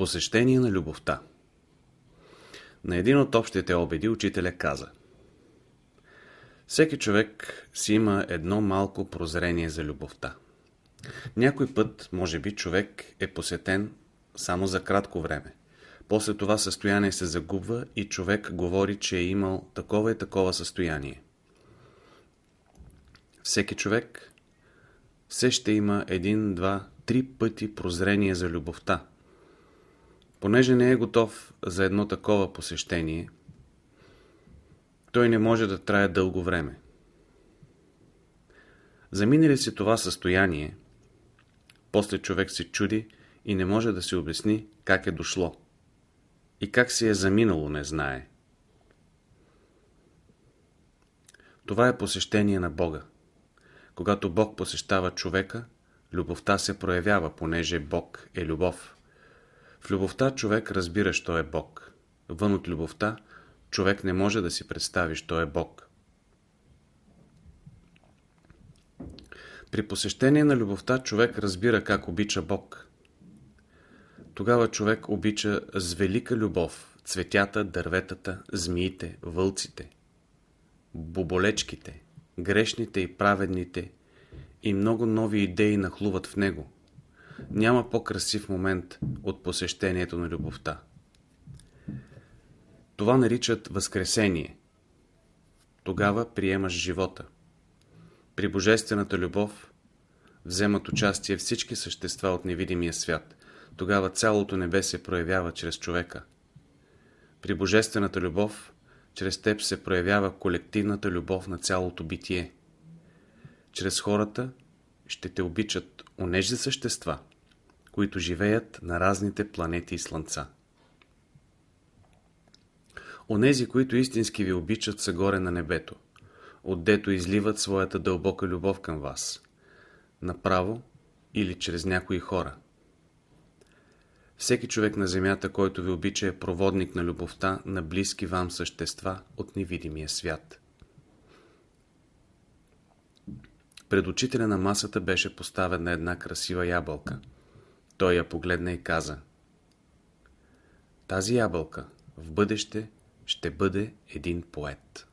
Посещение на любовта На един от общите обеди учителя каза Всеки човек си има едно малко прозрение за любовта. Някой път, може би, човек е посетен само за кратко време. После това състояние се загубва и човек говори, че е имал такова и такова състояние. Всеки човек все ще има един, два, три пъти прозрение за любовта. Понеже не е готов за едно такова посещение, той не може да трае дълго време. Замине ли си това състояние, после човек се чуди и не може да се обясни как е дошло. И как си е заминало не знае. Това е посещение на Бога. Когато Бог посещава човека, любовта се проявява, понеже Бог е любов. В любовта човек разбира, що е Бог. Вън от любовта човек не може да си представи, що е Бог. При посещение на любовта човек разбира как обича Бог. Тогава човек обича с велика любов цветята, дърветата, змиите, вълците, боболечките, грешните и праведните и много нови идеи нахлуват в него. Няма по-красив момент от посещението на любовта. Това наричат възкресение. Тогава приемаш живота. При божествената любов вземат участие всички същества от невидимия свят. Тогава цялото небе се проявява чрез човека. При божествената любов чрез теб се проявява колективната любов на цялото битие. Чрез хората ще те обичат онежи същества, които живеят на разните планети и слънца. Онези, които истински ви обичат, са горе на небето, отдето изливат своята дълбока любов към вас, направо или чрез някои хора. Всеки човек на земята, който ви обича, е проводник на любовта на близки вам същества от невидимия свят. Пред учителя на масата беше поставена една красива ябълка. Той я погледна и каза Тази ябълка в бъдеще ще бъде един поет.